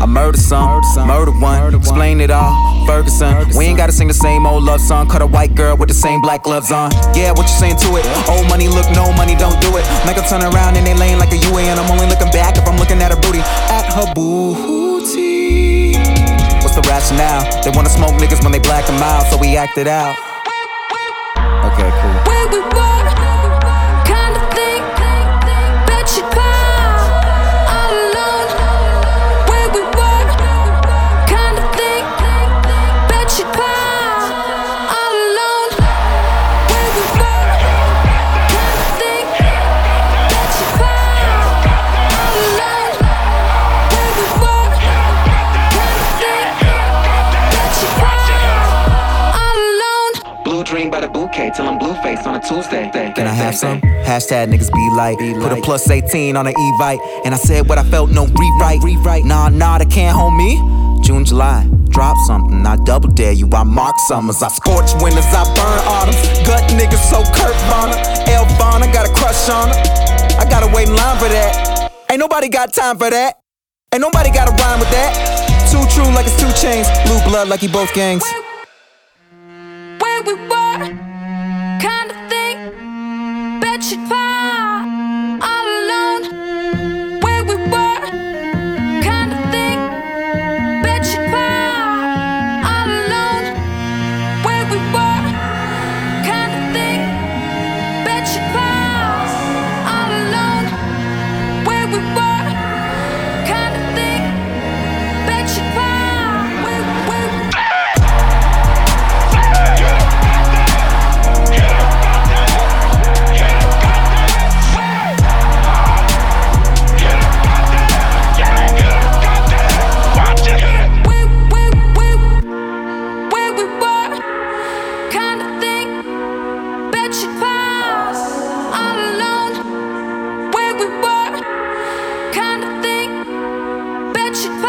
I murder some, murder one, explain it all. Ferguson, we ain't gotta sing the same old love song. Cut a white girl with the same black gloves on. Yeah, what you saying to it? Old money, look, no money, don't do it. Make her turn around in they lane like a UA, and I'm only looking back if I'm looking at her booty. At her booty. What's the rationale? They wanna smoke niggas when they black them out, so we act it out. Dream by the bouquet till I'm blue face on a Tuesday. Can I have some? Hashtag niggas be like, put a plus 18 on an Evite. And I said what I felt, no rewrite. Rewrite. Nah, nah, they can't hold me. June, July, drop something. I double dare you. I mark summers. I scorch winters. I burn autumns. Gut niggas so Kurt Bonner. L Bonner got a crush on her. I gotta wait in line for that. Ain't nobody got time for that. Ain't nobody got a rhyme with that. Too true like it's two chains. Blue blood like he both gangs. We were, kind of thing. Bet you cry bet you